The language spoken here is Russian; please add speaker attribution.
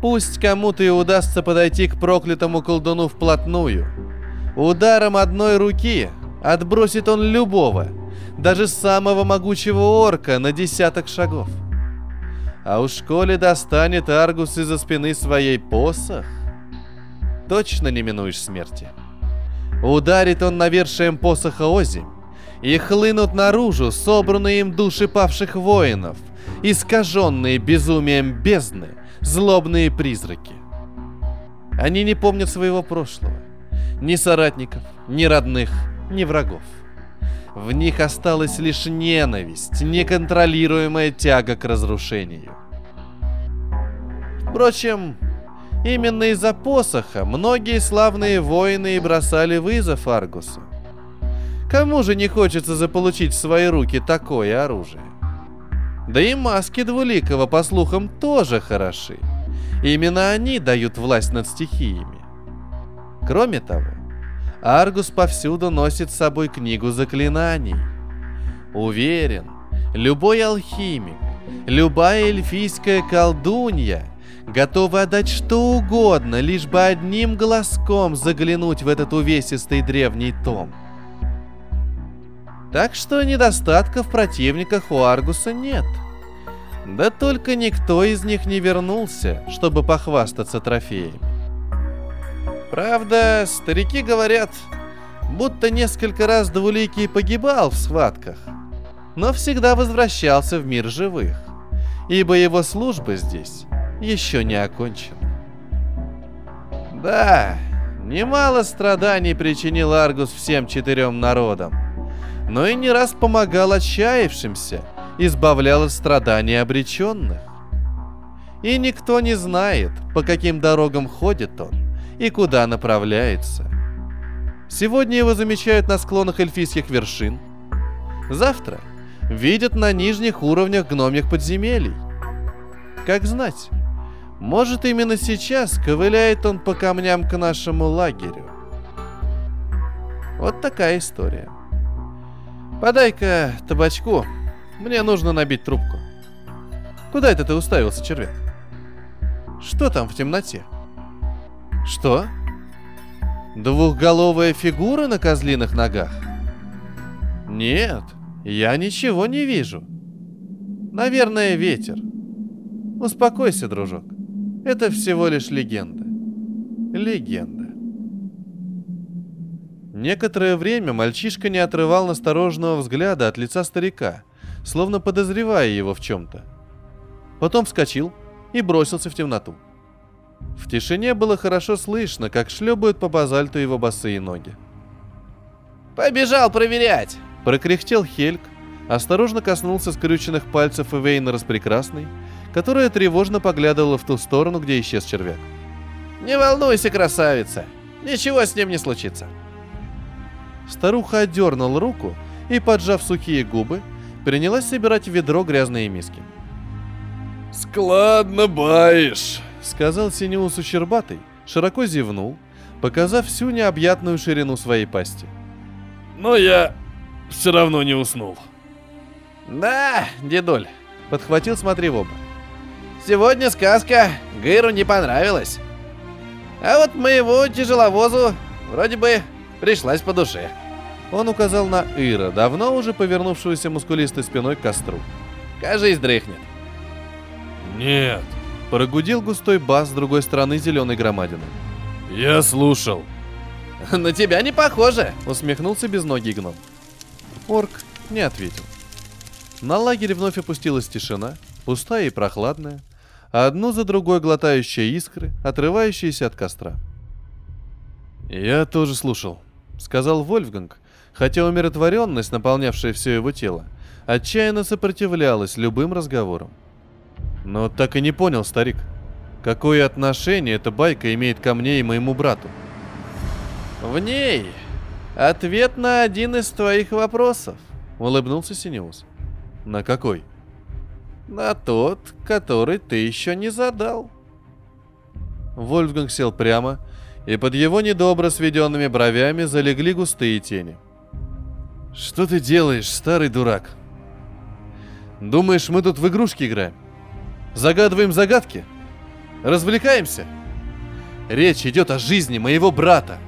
Speaker 1: Пусть кому-то и удастся подойти к проклятому колдуну вплотную. Ударом одной руки отбросит он любого, даже самого могучего орка на десяток шагов. А уж коли достанет Аргус из-за спины своей посох, точно не минуешь смерти. Ударит он навершием посоха озимь, и хлынут наружу собранные им души павших воинов, искаженные безумием бездны, злобные призраки. Они не помнят своего прошлого, ни соратников, ни родных, ни врагов. В них осталась лишь ненависть, неконтролируемая тяга к разрушению. Впрочем, именно из-за посоха многие славные воины и бросали вызов Аргусу. Кому же не хочется заполучить в свои руки такое оружие? Да и маски Двуликова, по слухам, тоже хороши. Именно они дают власть над стихиями. Кроме того, Аргус повсюду носит с собой книгу заклинаний. Уверен, любой алхимик, любая эльфийская колдунья готова отдать что угодно, лишь бы одним глазком заглянуть в этот увесистый древний том. Так что недостатков в противниках у Аргуса нет. Да только никто из них не вернулся, чтобы похвастаться трофеями. Правда, старики говорят, будто несколько раз Двуликий погибал в схватках, но всегда возвращался в мир живых, ибо его служба здесь еще не окончена. Да, немало страданий причинил Аргус всем четырем народам, но и не раз помогал отчаявшимся, избавлял от страданий обреченных. И никто не знает, по каким дорогам ходит он, и куда направляется. Сегодня его замечают на склонах эльфийских вершин. Завтра видят на нижних уровнях гномьих подземелий. Как знать, может именно сейчас ковыляет он по камням к нашему лагерю. Вот такая история. Подай-ка табачку, мне нужно набить трубку. Куда это ты уставился, червяк? Что там в темноте? — что? Двухголовая фигура на козлиных ногах? Нет, я ничего не вижу. Наверное, ветер. Успокойся, дружок. Это всего лишь легенда. Легенда. Некоторое время мальчишка не отрывал настороженного взгляда от лица старика, словно подозревая его в чем-то. Потом вскочил и бросился в темноту. В тишине было хорошо слышно, как шлепают по базальту его босые ноги.
Speaker 2: «Побежал проверять!»
Speaker 1: – прокряхтел Хельк, осторожно коснулся скрюченных пальцев Эвейна Распрекрасной, которая тревожно поглядывала в ту сторону, где исчез червяк.
Speaker 2: «Не волнуйся, красавица! Ничего с ним не случится!»
Speaker 1: Старуха отдернула руку и, поджав сухие губы, принялась собирать в ведро грязные миски.
Speaker 3: «Складно баишь!»
Speaker 1: — сказал Синеусу Щербатый, широко зевнул, показав всю необъятную ширину своей пасти.
Speaker 3: «Но я все равно не уснул».
Speaker 2: «Да, дедуль», —
Speaker 1: подхватил смотри в оба.
Speaker 2: «Сегодня сказка Гыру не понравилась. А вот моему тяжеловозу вроде бы пришлась по душе».
Speaker 1: Он указал на Ира, давно уже повернувшегося мускулистой спиной к костру.
Speaker 2: «Кажись, дрыхнет».
Speaker 3: «Нет»,
Speaker 1: Прогудел густой бас с другой стороны зеленой громадины.
Speaker 3: «Я слушал».
Speaker 2: «На тебя не похоже!»
Speaker 1: — усмехнулся безногий гном. Орк не ответил. На лагерь вновь опустилась тишина, пустая и прохладная, одну за другой глотающие искры, отрывающиеся от костра. «Я тоже слушал», — сказал Вольфганг, хотя умиротворенность, наполнявшая все его тело, отчаянно сопротивлялась любым разговорам. Но так и не понял, старик, какое отношение эта байка имеет ко мне и моему брату.
Speaker 2: В ней ответ на один из твоих вопросов,
Speaker 1: улыбнулся Синеус. На какой?
Speaker 2: На тот, который ты еще не задал.
Speaker 1: Вольфганг сел прямо, и под его недобро сведенными бровями залегли густые тени. «Что ты делаешь, старый дурак? Думаешь, мы тут в игрушки играем? Загадываем загадки? Развлекаемся? Речь идет о жизни моего брата.